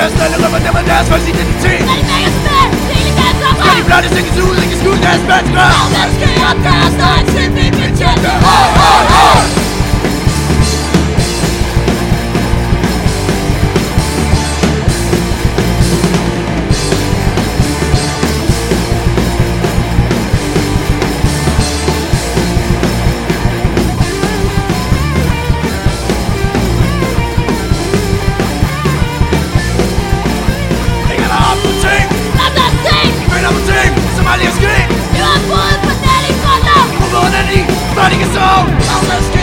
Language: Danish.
Kæresten alle rømmer dem og deres folks identitet Når de lægger spændt, det hele kan sammen Skal de blotte sækkes ud, ikke skjule deres mennesker Når deres skal opgøres, når en tilfældig betjenter Let's go.